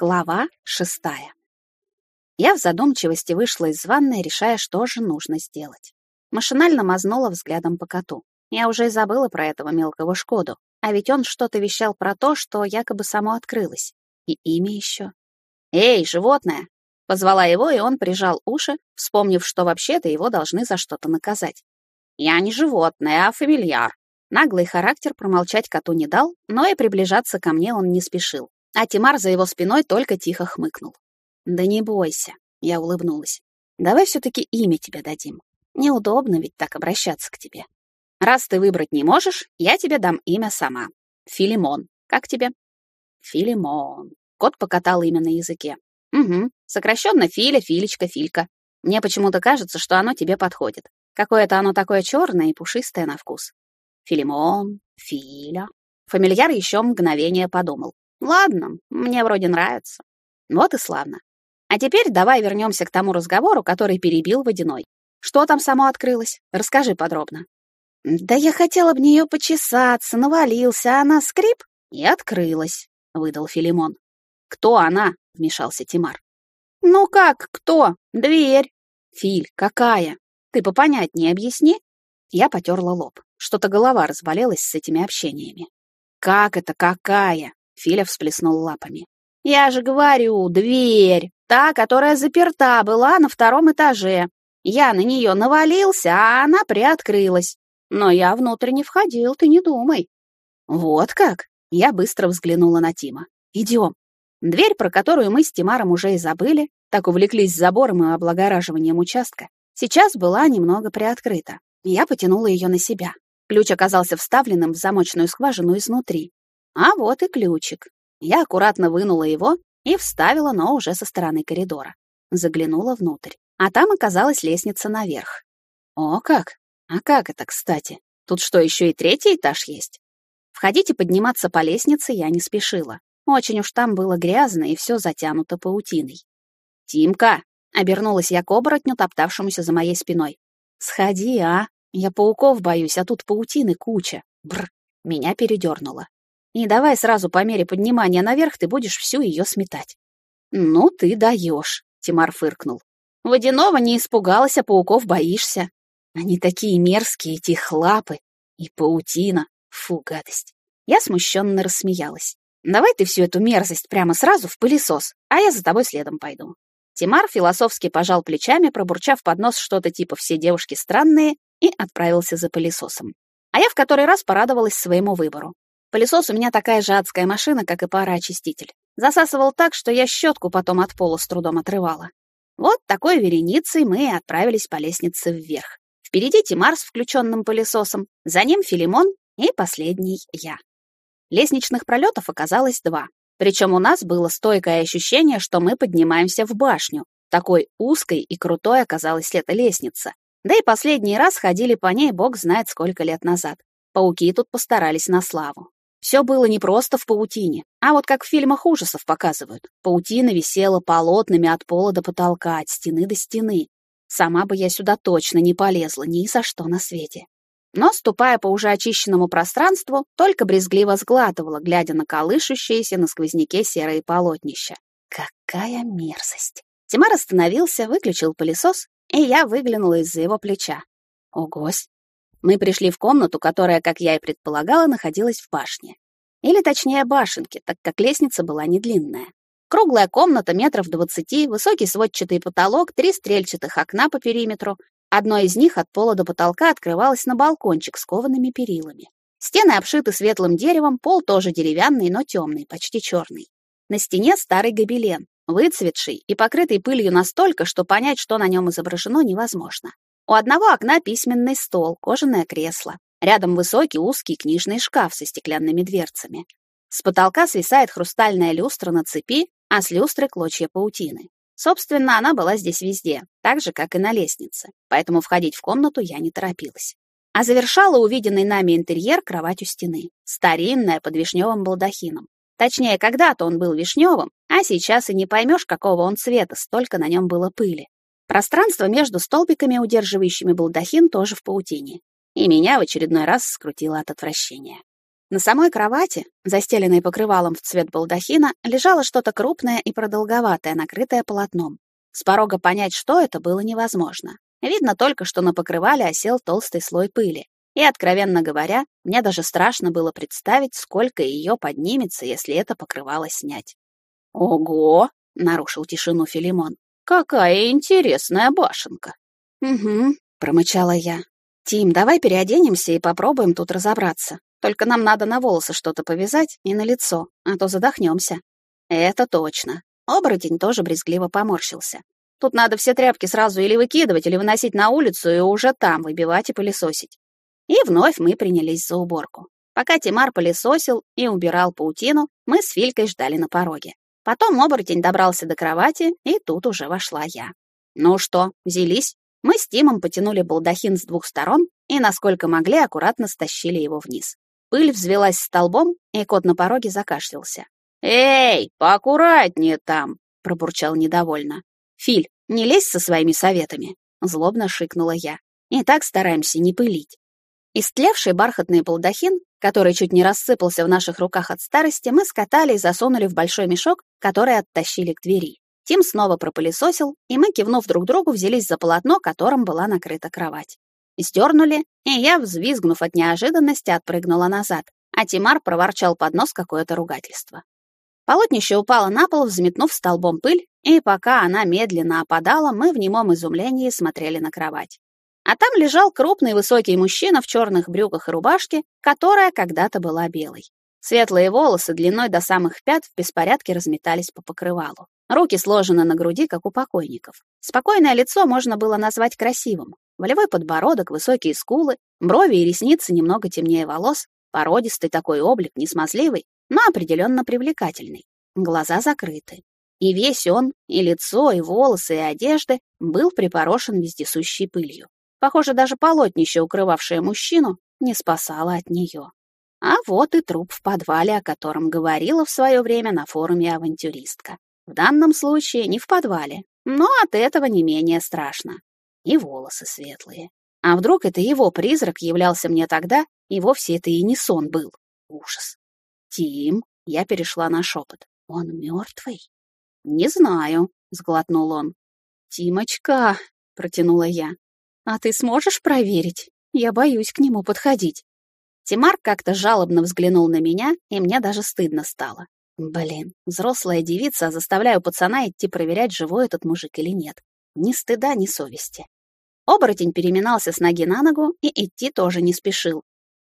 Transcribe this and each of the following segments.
Глава шестая. Я в задумчивости вышла из ванной, решая, что же нужно сделать. Машинально мазнула взглядом по коту. Я уже и забыла про этого мелкого Шкоду, а ведь он что-то вещал про то, что якобы само открылось. И имя еще. «Эй, животное!» Позвала его, и он прижал уши, вспомнив, что вообще-то его должны за что-то наказать. «Я не животное, а фамильяр». Наглый характер промолчать коту не дал, но и приближаться ко мне он не спешил. А Тимар за его спиной только тихо хмыкнул. «Да не бойся», — я улыбнулась. «Давай все-таки имя тебе дадим. Неудобно ведь так обращаться к тебе. Раз ты выбрать не можешь, я тебе дам имя сама. Филимон. Как тебе?» «Филимон». Кот покатал имя на языке. «Угу. Сокращенно Филя, Филечка, Филька. Мне почему-то кажется, что оно тебе подходит. Какое-то оно такое черное и пушистое на вкус. Филимон, Филя». Фамильяр еще мгновение подумал. Ладно, мне вроде нравится. Вот и славно. А теперь давай вернемся к тому разговору, который перебил Водяной. Что там само открылось? Расскажи подробно. Да я хотела в нее почесаться, навалился, а она скрип и открылась, выдал Филимон. Кто она? вмешался Тимар. Ну как, кто? Дверь. Филь, какая? Ты попонятнее объясни. Я потерла лоб. Что-то голова разболелась с этими общениями. Как это какая? Филя всплеснул лапами. «Я же говорю, дверь, та, которая заперта была на втором этаже. Я на нее навалился, а она приоткрылась. Но я внутрь не входил, ты не думай». «Вот как?» Я быстро взглянула на Тима. «Идем». Дверь, про которую мы с Тимаром уже и забыли, так увлеклись забором и облагораживанием участка, сейчас была немного приоткрыта. Я потянула ее на себя. Ключ оказался вставленным в замочную скважину изнутри, а вот и ключик. Я аккуратно вынула его и вставила, но уже со стороны коридора. Заглянула внутрь. А там оказалась лестница наверх. О, как! А как это, кстати? Тут что, еще и третий этаж есть? Входить и подниматься по лестнице я не спешила. Очень уж там было грязно и все затянуто паутиной. «Тимка!» — обернулась я к оборотню, топтавшемуся за моей спиной. «Сходи, а! Я пауков боюсь, а тут паутины куча. Бр! Меня передернуло. И давай сразу по мере поднимания наверх ты будешь всю ее сметать. Ну ты даешь, Тимар фыркнул. Водяного не испугалась, а пауков боишься. Они такие мерзкие, эти хлапы. И паутина. Фу, гадость. Я смущенно рассмеялась. Давай ты всю эту мерзость прямо сразу в пылесос, а я за тобой следом пойду. Тимар философски пожал плечами, пробурчав под нос что-то типа «все девушки странные» и отправился за пылесосом. А я в который раз порадовалась своему выбору. Пылесос у меня такая же адская машина, как и пароочиститель. Засасывал так, что я щетку потом от пола с трудом отрывала. Вот такой вереницей мы и отправились по лестнице вверх. Впереди Тимар с включенным пылесосом, за ним Филимон и последний я. Лестничных пролетов оказалось два. Причем у нас было стойкое ощущение, что мы поднимаемся в башню. Такой узкой и крутой оказалась эта лестница. Да и последний раз ходили по ней бог знает сколько лет назад. Пауки тут постарались на славу. Все было не просто в паутине, а вот как в фильмах ужасов показывают. Паутина висела полотнами от пола до потолка, от стены до стены. Сама бы я сюда точно не полезла, ни за что на свете. Но, ступая по уже очищенному пространству, только брезгливо сглатывала, глядя на колышущиеся на сквозняке серые полотнища. Какая мерзость! Тимар остановился, выключил пылесос, и я выглянула из-за его плеча. Огось! Мы пришли в комнату, которая, как я и предполагала, находилась в башне. Или точнее башенке, так как лестница была не длинная. Круглая комната метров двадцати, высокий сводчатый потолок, три стрельчатых окна по периметру. Одно из них от пола до потолка открывалось на балкончик с коваными перилами. Стены обшиты светлым деревом, пол тоже деревянный, но темный, почти черный. На стене старый гобелен, выцветший и покрытый пылью настолько, что понять, что на нем изображено, невозможно. У одного окна письменный стол, кожаное кресло. Рядом высокий узкий книжный шкаф со стеклянными дверцами. С потолка свисает хрустальная люстра на цепи, а с люстры клочья паутины. Собственно, она была здесь везде, так же, как и на лестнице, поэтому входить в комнату я не торопилась. А завершала увиденный нами интерьер кровать у стены, старинная, под вишневым балдахином. Точнее, когда-то он был вишневым, а сейчас и не поймешь, какого он цвета, столько на нем было пыли. Пространство между столбиками, удерживающими балдахин, тоже в паутине. И меня в очередной раз скрутило от отвращения. На самой кровати, застеленной покрывалом в цвет балдахина, лежало что-то крупное и продолговатое, накрытое полотном. С порога понять, что это, было невозможно. Видно только, что на покрывале осел толстый слой пыли. И, откровенно говоря, мне даже страшно было представить, сколько ее поднимется, если это покрывало снять. «Ого!» — нарушил тишину Филимон. «Какая интересная башенка!» «Угу», — промычала я. «Тим, давай переоденемся и попробуем тут разобраться. Только нам надо на волосы что-то повязать и на лицо, а то задохнемся». «Это точно». Оборотень тоже брезгливо поморщился. «Тут надо все тряпки сразу или выкидывать, или выносить на улицу и уже там выбивать и пылесосить». И вновь мы принялись за уборку. Пока Тимар пылесосил и убирал паутину, мы с Филькой ждали на пороге. Потом оборотень добрался до кровати, и тут уже вошла я. «Ну что, взялись?» Мы с Тимом потянули балдахин с двух сторон и, насколько могли, аккуратно стащили его вниз. Пыль взвелась столбом, и кот на пороге закашлялся. «Эй, поаккуратнее там!» — пробурчал недовольно. «Филь, не лезь со своими советами!» — злобно шикнула я. «И так стараемся не пылить». Истлевший бархатный балдахин, который чуть не рассыпался в наших руках от старости, мы скатали и засунули в большой мешок, который оттащили к двери. Тим снова пропылесосил, и мы, кивнув друг другу, взялись за полотно, которым была накрыта кровать. Сдернули, и я, взвизгнув от неожиданности, отпрыгнула назад, а Тимар проворчал под нос какое-то ругательство. Полотнище упало на пол, взметнув столбом пыль, и пока она медленно опадала, мы в немом изумлении смотрели на кровать. А там лежал крупный высокий мужчина в черных брюках и рубашке, которая когда-то была белой. Светлые волосы длиной до самых пят в беспорядке разметались по покрывалу. Руки сложены на груди, как у покойников. Спокойное лицо можно было назвать красивым. Волевой подбородок, высокие скулы, брови и ресницы немного темнее волос, породистый такой облик, не смазливый, но определенно привлекательный. Глаза закрыты. И весь он, и лицо, и волосы, и одежды, был припорошен вездесущей пылью. Похоже, даже полотнище, укрывавшее мужчину, не спасало от нее. А вот и труп в подвале, о котором говорила в свое время на форуме авантюристка. В данном случае не в подвале, но от этого не менее страшно. И волосы светлые. А вдруг это его призрак являлся мне тогда, и вовсе это и не сон был. Ужас. Тим, я перешла на шепот. Он мертвый? Не знаю, сглотнул он. Тимочка, протянула я. А ты сможешь проверить? Я боюсь к нему подходить. Тимар как-то жалобно взглянул на меня, и мне даже стыдно стало. Блин, взрослая девица, а заставляю пацана идти проверять, живой этот мужик или нет. Ни стыда, ни совести. Оборотень переминался с ноги на ногу и идти тоже не спешил.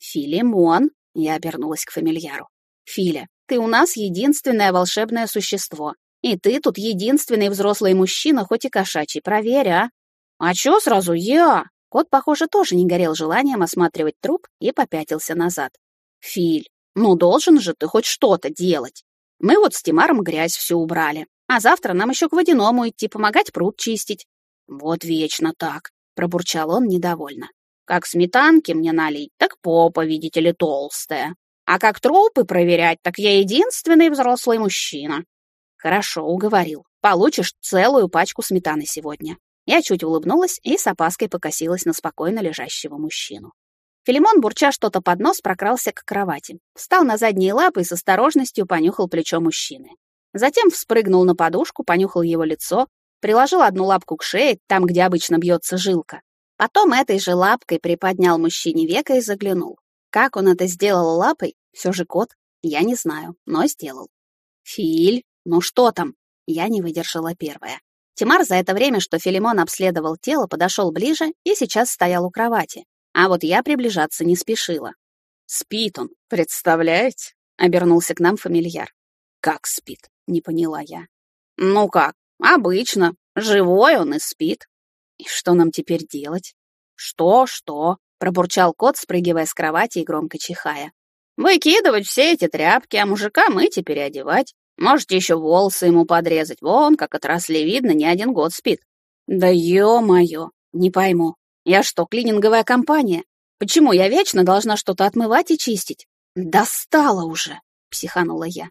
«Филимон!» — я обернулась к фамильяру. «Филя, ты у нас единственное волшебное существо. И ты тут единственный взрослый мужчина, хоть и кошачий. Проверь, а!» «А чё сразу я?» Кот, похоже, тоже не горел желанием осматривать труп и попятился назад. «Филь, ну должен же ты хоть что-то делать. Мы вот с Тимаром грязь всю убрали, а завтра нам еще к водяному идти помогать пруд чистить». «Вот вечно так», — пробурчал он недовольно. «Как сметанки мне налить, так попа, видите ли, толстая. А как трупы проверять, так я единственный взрослый мужчина». «Хорошо, уговорил. Получишь целую пачку сметаны сегодня. Я чуть улыбнулась и с опаской покосилась на спокойно лежащего мужчину. Филимон, бурча что-то под нос, прокрался к кровати, встал на задние лапы и с осторожностью понюхал плечо мужчины. Затем вспрыгнул на подушку, понюхал его лицо, приложил одну лапку к шее, там, где обычно бьется жилка. Потом этой же лапкой приподнял мужчине века и заглянул. Как он это сделал лапой, все же кот, я не знаю, но сделал. «Филь, ну что там?» Я не выдержала первая. Тимар за это время, что Филимон обследовал тело, подошел ближе и сейчас стоял у кровати. А вот я приближаться не спешила. «Спит он, представляете?» — обернулся к нам фамильяр. «Как спит?» — не поняла я. «Ну как, обычно. Живой он и спит». «И что нам теперь делать?» «Что, что?» — пробурчал кот, спрыгивая с кровати и громко чихая. «Выкидывать все эти тряпки, а мужика мыть и переодевать. Можете еще волосы ему подрезать. Вон, как отросли, видно, не один год спит. Да ё-моё, не пойму. Я что, клининговая компания? Почему я вечно должна что-то отмывать и чистить? Достала уже, психанула я.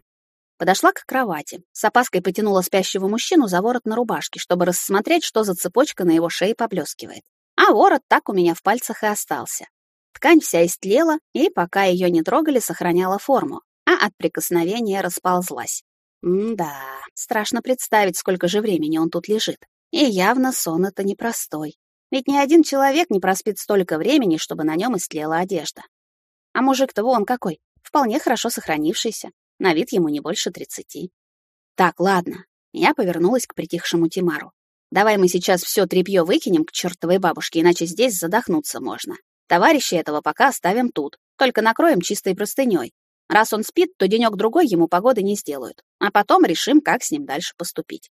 Подошла к кровати, с опаской потянула спящего мужчину за ворот на рубашке, чтобы рассмотреть, что за цепочка на его шее поблескивает. А ворот так у меня в пальцах и остался. Ткань вся истлела, и пока ее не трогали, сохраняла форму, а от прикосновения расползлась. М-да, страшно представить, сколько же времени он тут лежит. И явно сон это непростой. Ведь ни один человек не проспит столько времени, чтобы на нем истлела одежда. А мужик-то вон какой, вполне хорошо сохранившийся. На вид ему не больше тридцати. Так, ладно. Я повернулась к притихшему Тимару. Давай мы сейчас все тряпье выкинем к чертовой бабушке, иначе здесь задохнуться можно. Товарища этого пока оставим тут, только накроем чистой простыней. Раз он спит, то денек-другой ему погоды не сделают, а потом решим, как с ним дальше поступить.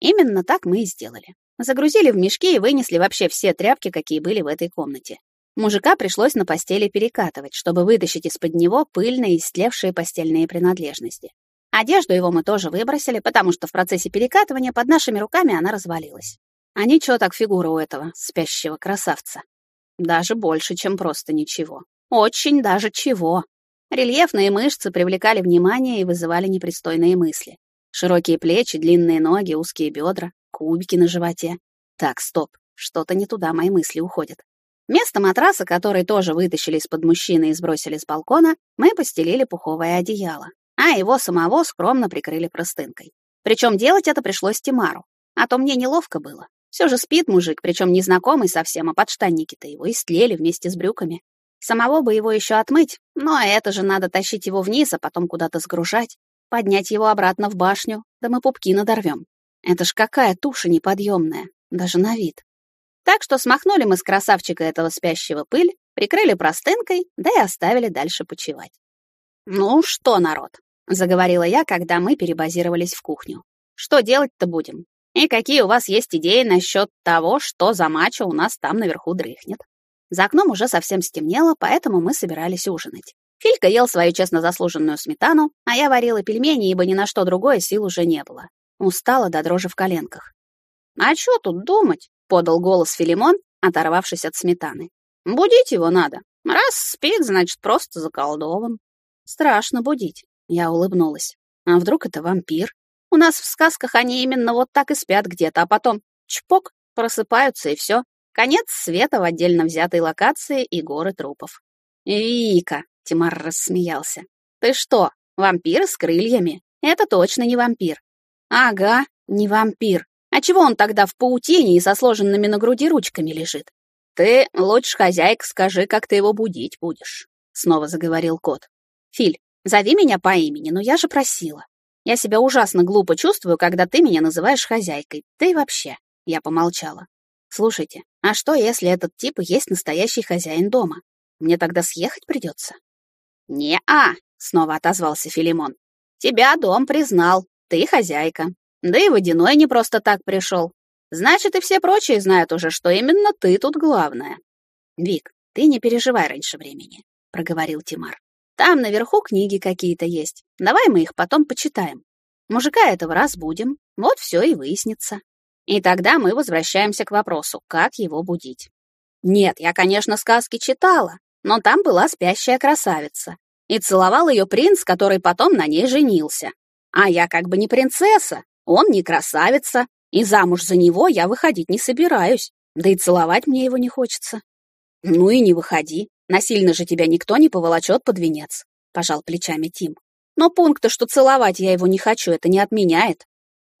Именно так мы и сделали. Загрузили в мешки и вынесли вообще все тряпки, какие были в этой комнате. Мужика пришлось на постели перекатывать, чтобы вытащить из-под него пыльные и истлевшие постельные принадлежности. Одежду его мы тоже выбросили, потому что в процессе перекатывания под нашими руками она развалилась. А ничего так фигура у этого спящего красавца. Даже больше, чем просто ничего. Очень даже чего. Рельефные мышцы привлекали внимание и вызывали непристойные мысли. Широкие плечи, длинные ноги, узкие бедра, кубики на животе. Так, стоп, что-то не туда мои мысли уходят. Вместо матраса, который тоже вытащили из-под мужчины и сбросили с балкона, мы постелили пуховое одеяло, а его самого скромно прикрыли простынкой. Причем делать это пришлось Тимару, а то мне неловко было. Все же спит мужик, причем незнакомый совсем, а подштанники-то его истлели вместе с брюками. Самого бы его еще отмыть, но это же надо тащить его вниз, а потом куда-то сгружать, поднять его обратно в башню, да мы пупки надорвем. Это ж какая туша неподъемная, даже на вид. Так что смахнули мы с красавчика этого спящего пыль, прикрыли простынкой, да и оставили дальше почевать. «Ну что, народ?» — заговорила я, когда мы перебазировались в кухню. «Что делать-то будем? И какие у вас есть идеи насчет того, что за мачо у нас там наверху дрыхнет?» За окном уже совсем стемнело, поэтому мы собирались ужинать. Филька ел свою честно заслуженную сметану, а я варила пельмени, ибо ни на что другое сил уже не было. Устала до дрожи в коленках. «А что тут думать?» подал голос Филимон, оторвавшись от сметаны. Будить его надо. Раз спит, значит, просто заколдован. Страшно будить, я улыбнулась. А вдруг это вампир? У нас в сказках они именно вот так и спят где-то, а потом чпок, просыпаются и все. Конец света в отдельно взятой локации и горы трупов. «Вика!» — Тимар рассмеялся. «Ты что, вампир с крыльями? Это точно не вампир». «Ага, не вампир. А чего он тогда в паутине и со сложенными на груди ручками лежит? Ты лучше, хозяйка, скажи, как ты его будить будешь, снова заговорил кот. Филь, зови меня по имени, но я же просила. Я себя ужасно глупо чувствую, когда ты меня называешь хозяйкой. И вообще, я помолчала. Слушайте, а что, если этот тип есть настоящий хозяин дома? Мне тогда съехать придется? Не-а, снова отозвался Филимон. Тебя дом признал, ты хозяйка. Да и Водяной не просто так пришел. Значит, и все прочие знают уже, что именно ты тут главная. Вик, ты не переживай раньше времени, проговорил Тимар. Там наверху книги какие-то есть. Давай мы их потом почитаем. Мужика этого разбудим, вот все и выяснится. И тогда мы возвращаемся к вопросу, как его будить. Нет, я, конечно, сказки читала, но там была спящая красавица. И целовал ее принц, который потом на ней женился. А я как бы не принцесса, он не красавица, и замуж за него я выходить не собираюсь, да и целовать мне его не хочется. Ну и не выходи, насильно же тебя никто не поволочет под венец, пожал плечами Тим. Но пункта, что целовать я его не хочу, это не отменяет.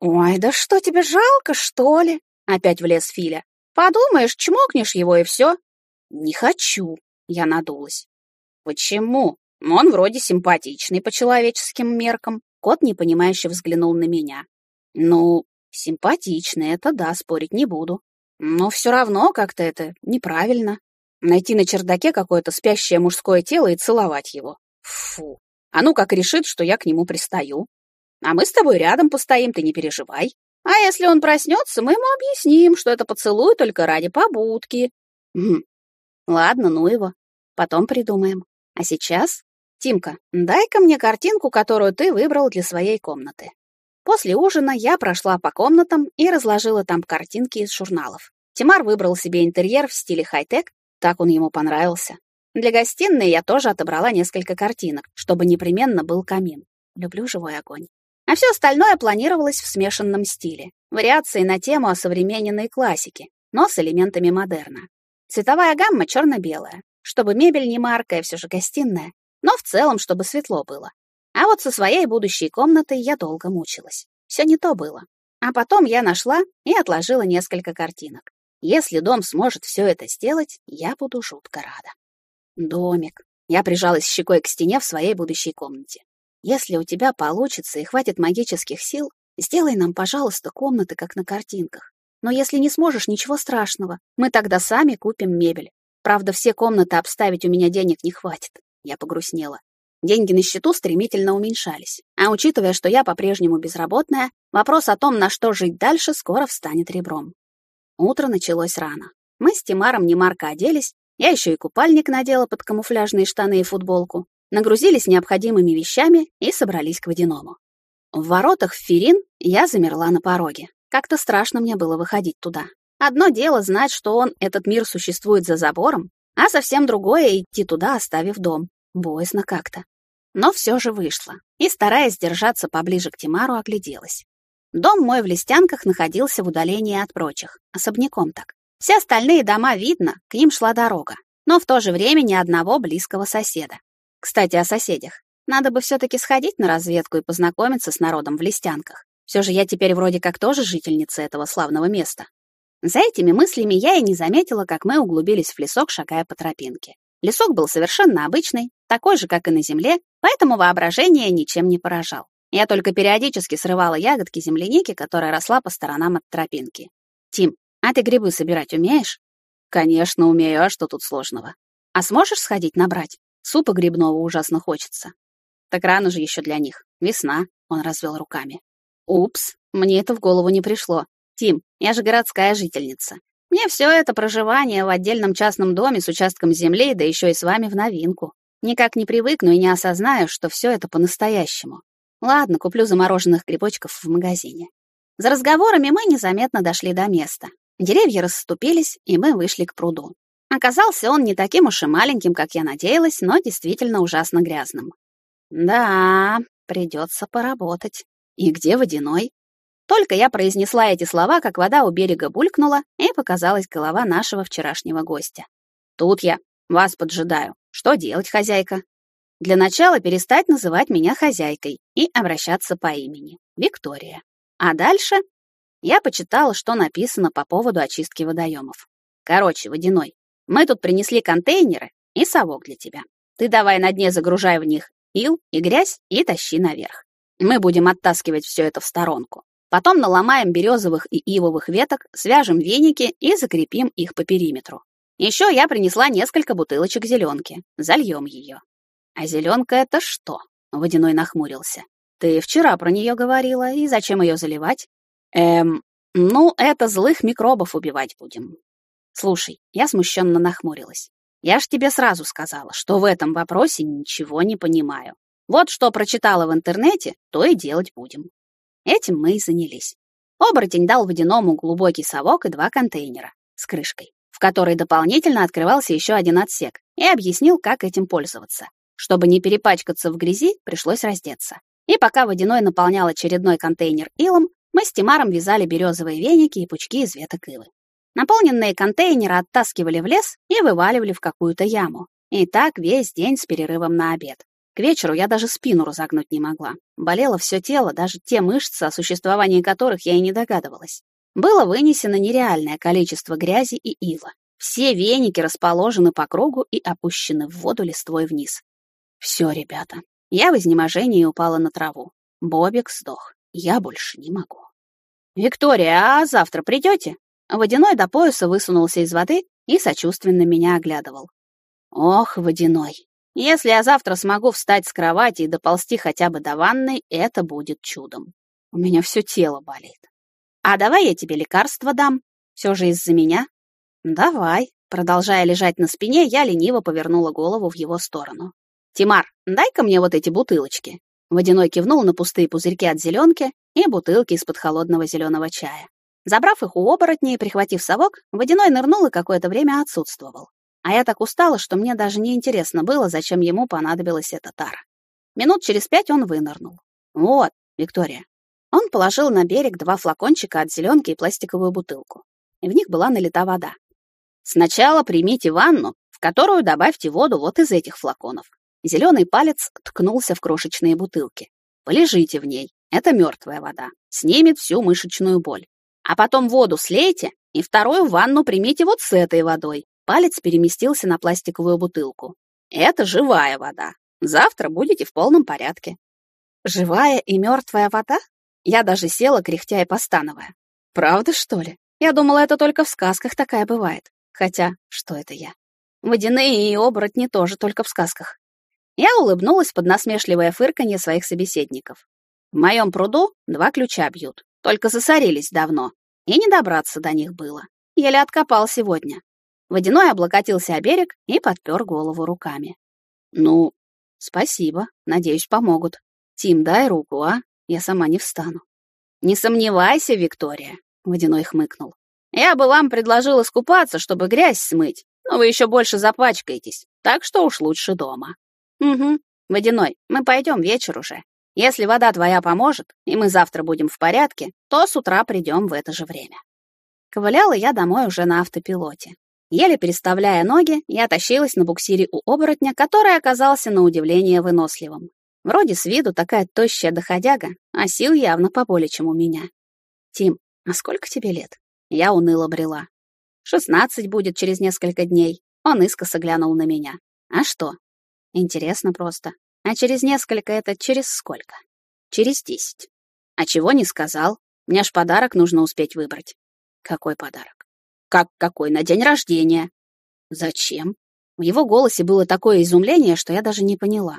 Ой, да что тебе жалко, что ли? Опять влез Филя. Подумаешь, чмокнешь его и все. Не хочу, я надулась. Почему? Он вроде симпатичный по человеческим меркам. Кот непонимающе взглянул на меня. Ну, симпатичный, это да, спорить не буду. Но все равно как-то это неправильно. Найти на чердаке какое-то спящее мужское тело и целовать его. Фу. А ну как решит, что я к нему пристаю. А мы с тобой рядом постоим, ты не переживай. А если он проснется, мы ему объясним, что это поцелуй только ради побудки. Хм. Ладно, ну его. Потом придумаем. А сейчас, Тимка, дай-ка мне картинку, которую ты выбрал для своей комнаты. После ужина я прошла по комнатам и разложила там картинки из журналов. Тимар выбрал себе интерьер в стиле хай-тек, так он ему понравился. Для гостиной я тоже отобрала несколько картинок, чтобы непременно был камин. Люблю живой огонь. А все остальное планировалось в смешанном стиле. Вариации на тему о современной классике, но с элементами модерна. Цветовая гамма черно-белая. чтобы мебель не маркая, все же гостиная, но в целом, чтобы светло было. А вот со своей будущей комнатой я долго мучилась. Все не то было. А потом я нашла и отложила несколько картинок. Если дом сможет все это сделать, я буду жутко рада. Домик. Я прижалась щекой к стене в своей будущей комнате. Если у тебя получится и хватит магических сил, сделай нам, пожалуйста, комнаты, как на картинках. Но если не сможешь, ничего страшного. Мы тогда сами купим мебель. Правда, все комнаты обставить у меня денег не хватит. Я погрустнела. Деньги на счету стремительно уменьшались. А учитывая, что я по-прежнему безработная, вопрос о том, на что жить дальше, скоро встанет ребром. Утро началось рано. Мы с Тимаром немарко оделись, я еще и купальник надела под камуфляжные штаны и футболку, нагрузились необходимыми вещами и собрались к водяному. В воротах в Ферин я замерла на пороге. Как-то страшно мне было выходить туда. Одно дело знать, что он, этот мир, существует за забором, а совсем другое — идти туда, оставив дом. Боязно как-то. Но все же вышло, и, стараясь держаться поближе к Тимару, огляделась. Дом мой в Листянках находился в удалении от прочих, особняком так. Все остальные дома видно, к ним шла дорога, но в то же время ни одного близкого соседа. Кстати, о соседях. Надо бы все-таки сходить на разведку и познакомиться с народом в Листянках. Все же я теперь вроде как тоже жительница этого славного места. За этими мыслями я и не заметила, как мы углубились в лесок, шагая по тропинке. Лесок был совершенно обычный, такой же, как и на земле, поэтому воображение ничем не поражал. Я только периодически срывала ягодки земляники, которая росла по сторонам от тропинки. «Тим, а ты грибы собирать умеешь?» «Конечно умею, а что тут сложного?» «А сможешь сходить набрать? Супа грибного ужасно хочется». «Так рано же еще для них. Весна», — он развел руками. «Упс, мне это в голову не пришло. Тим, я же городская жительница. Мне все это проживание в отдельном частном доме с участком земли, да еще и с вами в новинку. Никак не привыкну и не осознаю, что все это по-настоящему. Ладно, куплю замороженных грибочков в магазине. За разговорами мы незаметно дошли до места. Деревья расступились, и мы вышли к пруду. Оказался он не таким уж и маленьким, как я надеялась, но действительно ужасно грязным. Да, придется поработать. И где водяной? Только я произнесла эти слова, как вода у берега булькнула, и показалась голова нашего вчерашнего гостя. «Тут я. Вас поджидаю. Что делать, хозяйка?» Для начала перестать называть меня хозяйкой и обращаться по имени. Виктория. А дальше я почитала, что написано по поводу очистки водоемов. Короче, водяной, мы тут принесли контейнеры и совок для тебя. Ты давай на дне загружай в них ил и грязь и тащи наверх. Мы будем оттаскивать все это в сторонку. Потом наломаем березовых и ивовых веток, свяжем веники и закрепим их по периметру. Еще я принесла несколько бутылочек зеленки. Зальем ее. А зеленка это что? Водяной нахмурился. Ты вчера про нее говорила, и зачем ее заливать? Эм, ну, это злых микробов убивать будем. Слушай, я смущенно нахмурилась. Я ж тебе сразу сказала, что в этом вопросе ничего не понимаю. Вот что прочитала в интернете, то и делать будем. Этим мы и занялись. Оборотень дал водяному глубокий совок и два контейнера с крышкой, в которой дополнительно открывался еще один отсек, и объяснил, как этим пользоваться. Чтобы не перепачкаться в грязи, пришлось раздеться. И пока водяной наполнял очередной контейнер илом, мы с Тимаром вязали березовые веники и пучки из веток ивы. Наполненные контейнеры оттаскивали в лес и вываливали в какую-то яму. И так весь день с перерывом на обед. К вечеру я даже спину разогнуть не могла. Болело все тело, даже те мышцы, о существовании которых я и не догадывалась. Было вынесено нереальное количество грязи и ила. Все веники расположены по кругу и опущены в воду листвой вниз. Все, ребята. Я в изнеможении упала на траву. Бобик сдох. Я больше не могу. «Виктория, а завтра придете?» Водяной до пояса высунулся из воды и сочувственно меня оглядывал. «Ох, водяной, если я завтра смогу встать с кровати и доползти хотя бы до ванной, это будет чудом. У меня все тело болит. А давай я тебе лекарство дам. Все же из-за меня. Давай. Продолжая лежать на спине, я лениво повернула голову в его сторону. Тимар, дай-ка мне вот эти бутылочки. Водяной кивнул на пустые пузырьки от зеленки и бутылки из-под холодного зеленого чая. Забрав их у оборотней и прихватив совок, Водяной нырнул и какое-то время отсутствовал. А я так устала, что мне даже не интересно было, зачем ему понадобилась эта тара. Минут через пять он вынырнул. Вот, Виктория. Он положил на берег два флакончика от зеленки и пластиковую бутылку. И в них была налита вода. Сначала примите ванну в которую добавьте воду вот из этих флаконов. Зеленый палец ткнулся в крошечные бутылки. Полежите в ней. Это мертвая вода. Снимет всю мышечную боль. А потом воду слейте и вторую ванну примите вот с этой водой. Палец переместился на пластиковую бутылку. Это живая вода. Завтра будете в полном порядке. Живая и мертвая вода? Я даже села, кряхтя и постановая. Правда, что ли? Я думала, это только в сказках такая бывает. Хотя, что это я? Водяные и оборотни тоже только в сказках. Я улыбнулась под насмешливое фырканье своих собеседников. В моем пруду два ключа бьют, только засорились давно, и не добраться до них было. Еле откопал сегодня. Водяной облокотился о берег и подпер голову руками. «Ну, спасибо, надеюсь, помогут. Тим, дай руку, а? Я сама не встану». «Не сомневайся, Виктория», — Водяной хмыкнул. «Я бы вам предложил искупаться, чтобы грязь смыть, но вы еще больше запачкаетесь, так что уж лучше дома». «Угу. Водяной, мы пойдем вечер уже. Если вода твоя поможет, и мы завтра будем в порядке, то с утра придем в это же время». Ковыляла я домой уже на автопилоте. Еле переставляя ноги, я тащилась на буксире у оборотня, который оказался на удивление выносливым. Вроде с виду такая тощая доходяга, а сил явно поболее, чем у меня. «Тим, а сколько тебе лет?» Я уныло брела. «Шестнадцать будет через несколько дней». Он искоса глянул на меня. «А что, Интересно просто. А через несколько это через сколько? Через десять. А чего не сказал? Мне ж подарок нужно успеть выбрать. Какой подарок? Как какой? На день рождения. Зачем? В его голосе было такое изумление, что я даже не поняла.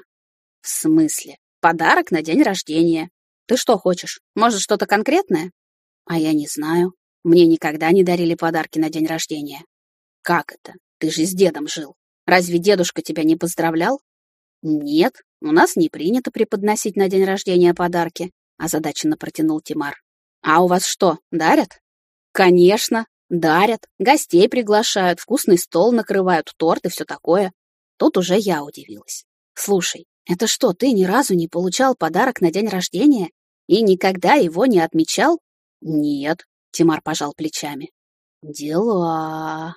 В смысле? Подарок на день рождения. Ты что хочешь? Может, что-то конкретное? А я не знаю. Мне никогда не дарили подарки на день рождения. Как это? Ты же с дедом жил. Разве дедушка тебя не поздравлял? Нет, у нас не принято преподносить на день рождения подарки, озадаченно протянул Тимар. А у вас что, дарят? Конечно, дарят. Гостей приглашают, вкусный стол накрывают, торт и все такое. Тут уже я удивилась. Слушай, это что, ты ни разу не получал подарок на день рождения и никогда его не отмечал? Нет, Тимар пожал плечами. Дела.